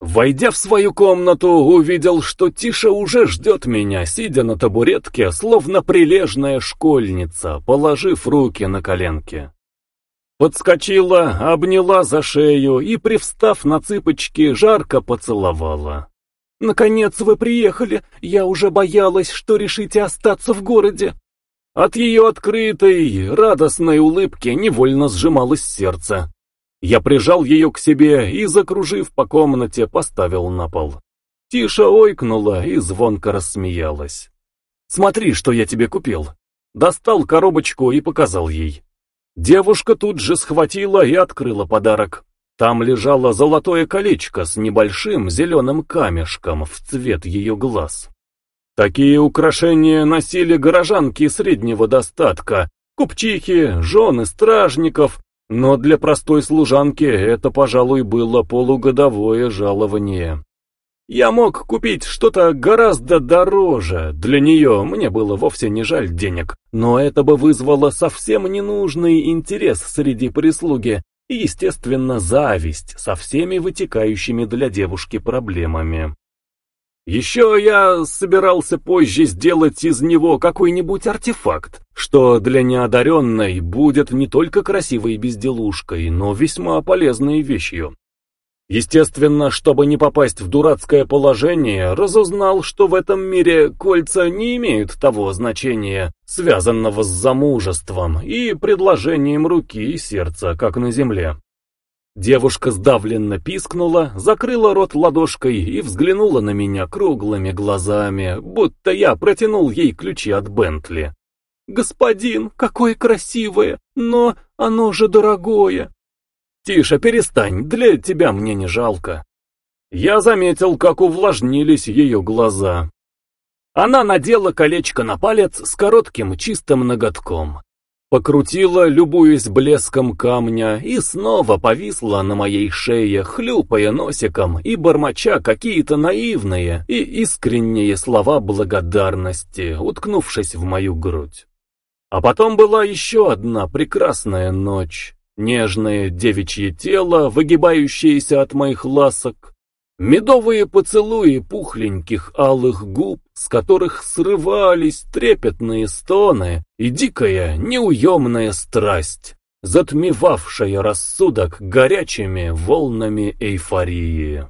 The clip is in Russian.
Войдя в свою комнату, увидел, что Тиша уже ждет меня, сидя на табуретке, словно прилежная школьница, положив руки на коленки. Подскочила, обняла за шею и, привстав на цыпочки, жарко поцеловала. «Наконец вы приехали! Я уже боялась, что решите остаться в городе!» От ее открытой, радостной улыбки невольно сжималось сердце. Я прижал ее к себе и, закружив по комнате, поставил на пол. Тиша ойкнула и звонко рассмеялась. «Смотри, что я тебе купил!» Достал коробочку и показал ей. Девушка тут же схватила и открыла подарок. Там лежало золотое колечко с небольшим зеленым камешком в цвет ее глаз. Такие украшения носили горожанки среднего достатка, купчихи, жены стражников, но для простой служанки это, пожалуй, было полугодовое жалование. Я мог купить что-то гораздо дороже, для нее мне было вовсе не жаль денег, но это бы вызвало совсем ненужный интерес среди прислуги и, естественно, зависть со всеми вытекающими для девушки проблемами. Еще я собирался позже сделать из него какой-нибудь артефакт, что для неодаренной будет не только красивой безделушкой, но весьма полезной вещью. Естественно, чтобы не попасть в дурацкое положение, разузнал, что в этом мире кольца не имеют того значения, связанного с замужеством и предложением руки и сердца, как на земле. Девушка сдавленно пискнула, закрыла рот ладошкой и взглянула на меня круглыми глазами, будто я протянул ей ключи от Бентли. «Господин, какое красивое, но оно же дорогое!» «Тише, перестань, для тебя мне не жалко». Я заметил, как увлажнились ее глаза. Она надела колечко на палец с коротким чистым ноготком. Покрутила, любуясь блеском камня, и снова повисла на моей шее, хлюпая носиком и бормоча какие-то наивные и искренние слова благодарности, уткнувшись в мою грудь. А потом была еще одна прекрасная ночь. Нежное девичье тело, выгибающееся от моих ласок, медовые поцелуи пухленьких алых губ, с которых срывались трепетные стоны, и дикая, неуемная страсть, затмевавшая рассудок горячими волнами эйфории.